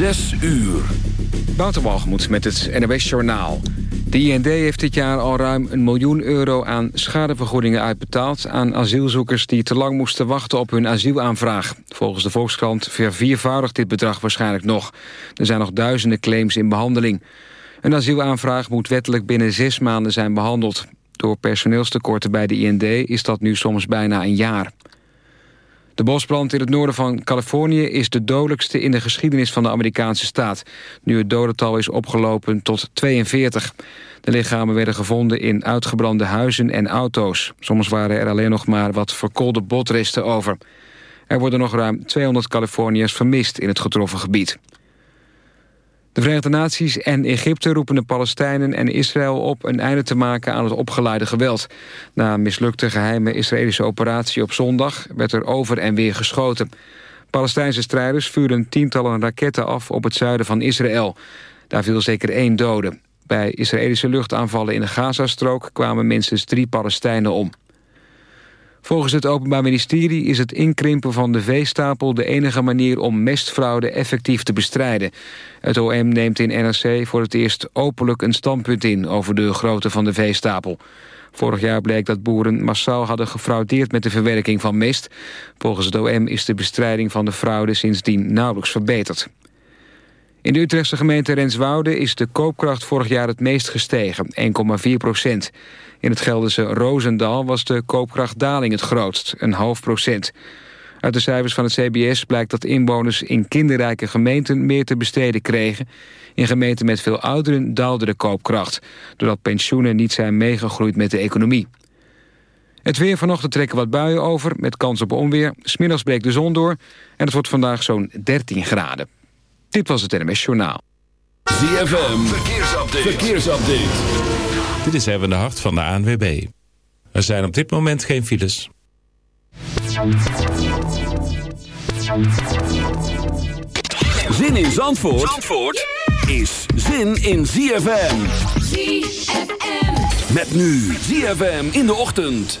Zes uur. Wouter met het NWS Journaal. De IND heeft dit jaar al ruim een miljoen euro aan schadevergoedingen uitbetaald... aan asielzoekers die te lang moesten wachten op hun asielaanvraag. Volgens de Volkskrant verviervoudigt dit bedrag waarschijnlijk nog. Er zijn nog duizenden claims in behandeling. Een asielaanvraag moet wettelijk binnen zes maanden zijn behandeld. Door personeelstekorten bij de IND is dat nu soms bijna een jaar. De bosbrand in het noorden van Californië is de dodelijkste in de geschiedenis van de Amerikaanse staat. Nu het dodental is opgelopen tot 42. De lichamen werden gevonden in uitgebrande huizen en auto's. Soms waren er alleen nog maar wat verkoolde botresten over. Er worden nog ruim 200 Californiërs vermist in het getroffen gebied. De Verenigde Naties en Egypte roepen de Palestijnen en Israël op... een einde te maken aan het opgeleide geweld. Na een mislukte geheime Israëlische operatie op zondag... werd er over en weer geschoten. Palestijnse strijders vuurden tientallen raketten af op het zuiden van Israël. Daar viel zeker één dode. Bij Israëlische luchtaanvallen in de Gazastrook kwamen minstens drie Palestijnen om. Volgens het Openbaar Ministerie is het inkrimpen van de veestapel... de enige manier om mestfraude effectief te bestrijden. Het OM neemt in NRC voor het eerst openlijk een standpunt in... over de grootte van de veestapel. Vorig jaar bleek dat boeren massaal hadden gefraudeerd met de verwerking van mest. Volgens het OM is de bestrijding van de fraude sindsdien nauwelijks verbeterd. In de Utrechtse gemeente Renswoude is de koopkracht vorig jaar het meest gestegen, 1,4 procent. In het Gelderse Roosendaal was de koopkrachtdaling het grootst, een half procent. Uit de cijfers van het CBS blijkt dat inwoners in kinderrijke gemeenten meer te besteden kregen. In gemeenten met veel ouderen daalde de koopkracht, doordat pensioenen niet zijn meegegroeid met de economie. Het weer vanochtend trekken wat buien over, met kans op onweer. Smiddags breekt de zon door en het wordt vandaag zo'n 13 graden. Dit was het NMS Journaal. ZFM, verkeersupdate. verkeersupdate. Dit is even de hart van de ANWB. Er zijn op dit moment geen files. Zin in Zandvoort, Zandvoort is zin in ZFM. ZFM. Met nu ZFM in de ochtend.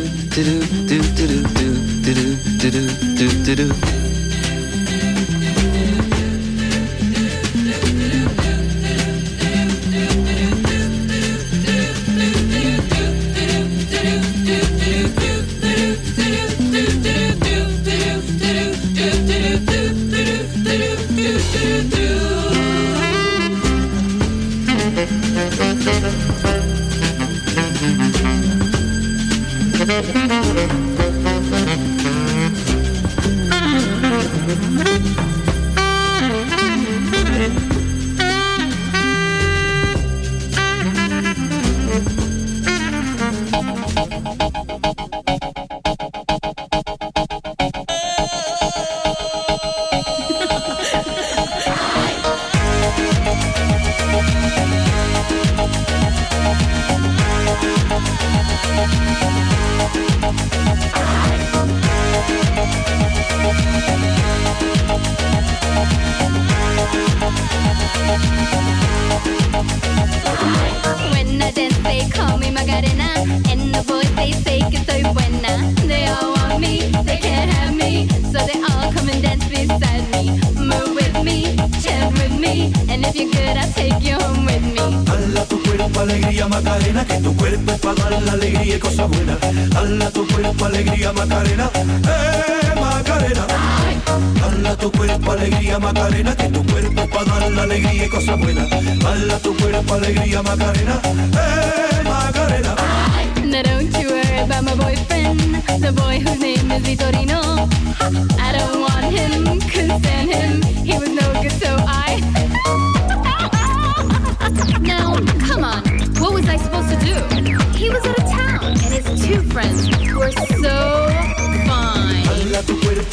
do. do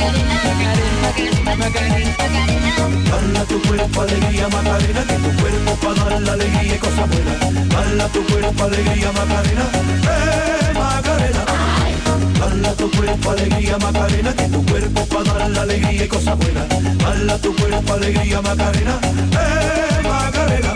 Macarena, Macarena, Macarena. Bala tu cuerpo alegría Macarena, que tu cuerpo pa dar la alegría y cosas buenas. Bala tu cuerpo alegría Macarena, eh Macarena. Bala tu cuerpo alegría Macarena, que tu cuerpo pa dar la alegría y cosas buenas. Bala tu cuerpo alegría Macarena, eh Macarena.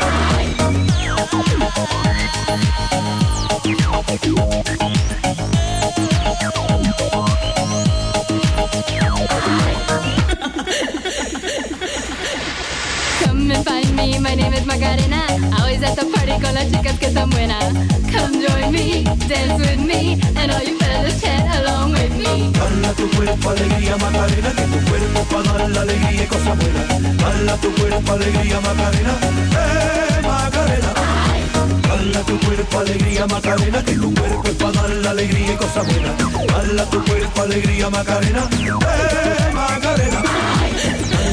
my name is Macarena. Always at the party con las chicas que están buena. Come join me, dance with me, and all you fellas chant along with me. Bala tu cuerpo alegría Macarena, que tu cuerpo para dar la alegría y cosas buenas. Dala tu cuerpo alegría Macarena, eh Macarena. Bala tu cuerpo alegría Macarena, que tu cuerpo es para dar la alegría y cosas buenas. Dala tu cuerpo alegría Macarena, eh Macarena.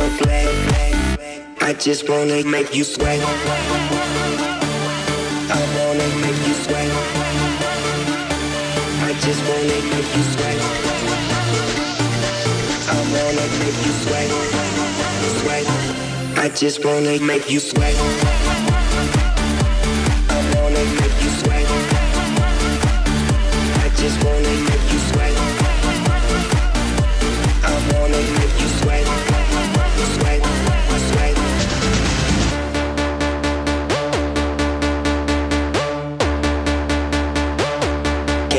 so glad, I just wanna make you sweat. I wanna make you sweat. I just wanna make you sweat. I wanna make you sweat. Sweat. I just wanna make you sweat. I wanna make you sweat. I just wanna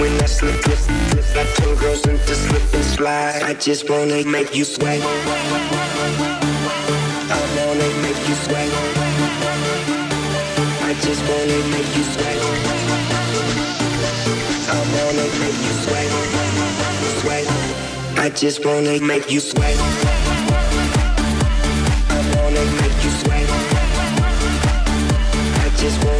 when I slip, slip, slip, I turn girls into slip and slide. I just wanna make you sweat. I wanna make you sweat. I just wanna make you sweat. I wanna make you sweat. Sweat. I just wanna make you sweat. I wanna make you sweat. I just wanna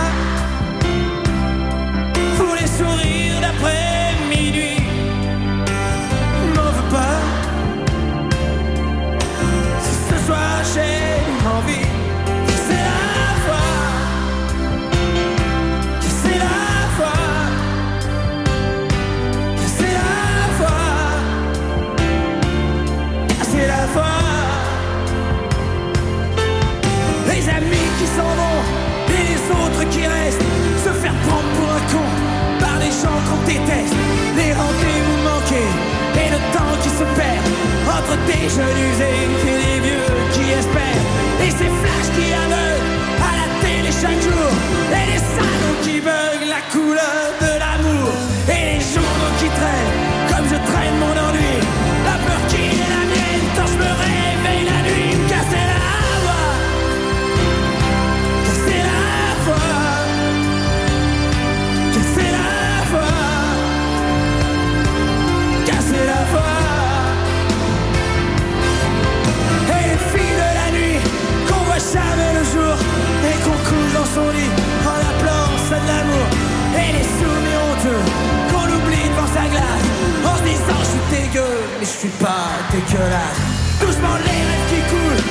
Entre des jeunes usés et des vieux qui espèrent. Et ces flashs qui son lit En appelant ça de l'amour. Et les soumis honteux Qu'on oublie devant sa glace. En se disant je suis dégueu Mais je suis pas dégueulasse. Doucement les rêves qui coulent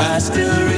I still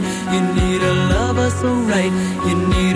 You need a lover so right. You need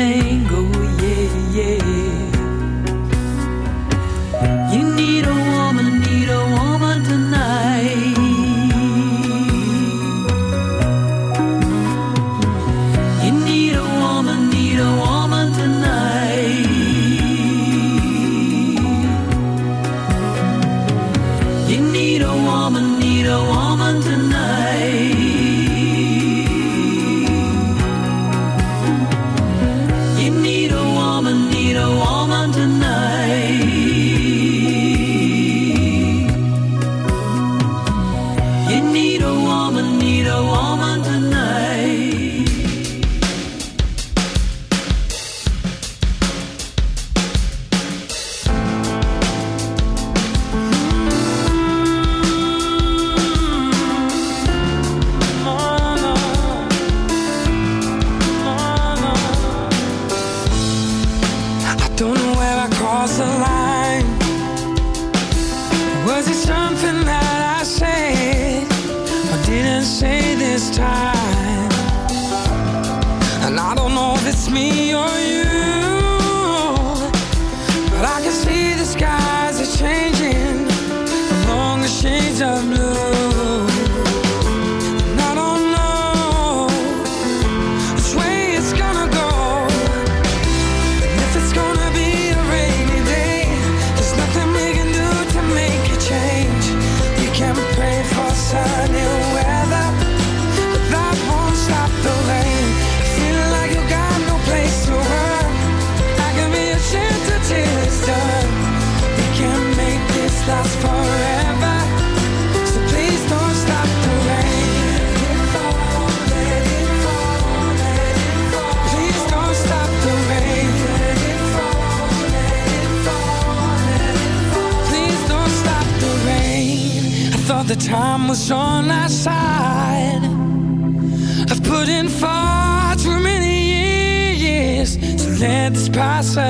day.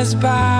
us by.